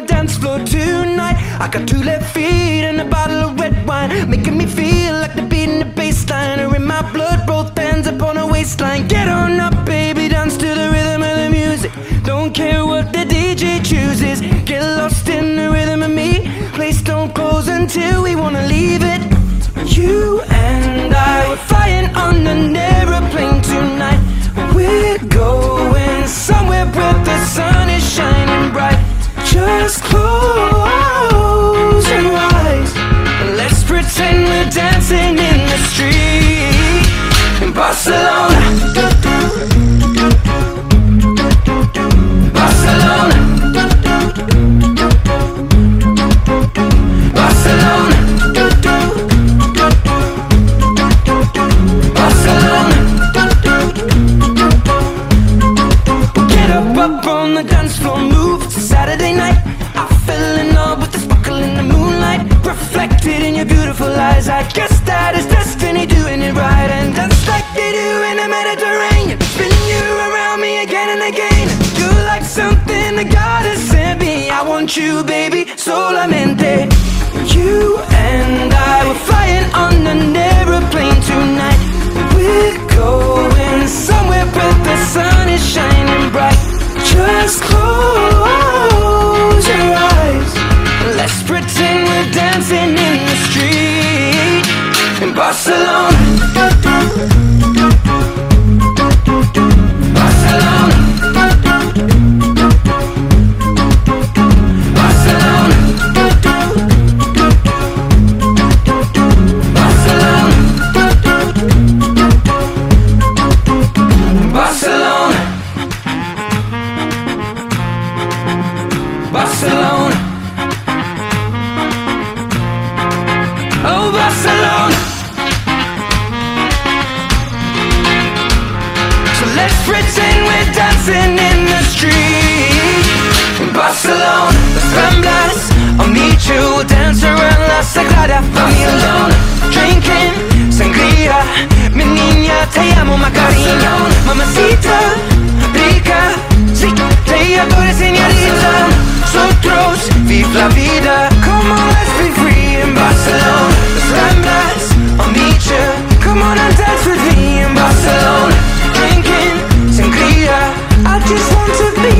the dance floor tonight. I got two left feet and a bottle of red wine, making me feel like the beat and the bassline. are in my blood. Both hands upon a waistline. Get on up, baby, dance to the rhythm of the music. Don't care what the DJ chooses. Get lost in the rhythm of me. Place don't close until we wanna leave it. You and I flying on an aeroplane. Close your eyes. Let's pretend we're dancing in the street in. Barcelona. Mediterranean. Spin you around me again and again. You're like something that God has sent me. I want you, baby, solamente. You and I were flying on an aeroplane tonight. We're going somewhere where the sun is shining bright. Just close your eyes. Let's pretend we're dancing in the street in. Barcelona. Barcelona. Oh, Barcelona. So let's pretend we're dancing in the street in Barcelona. Las Ramblas, I'll meet you, we'll dance around to be